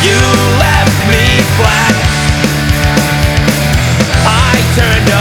You left me flat I turned up.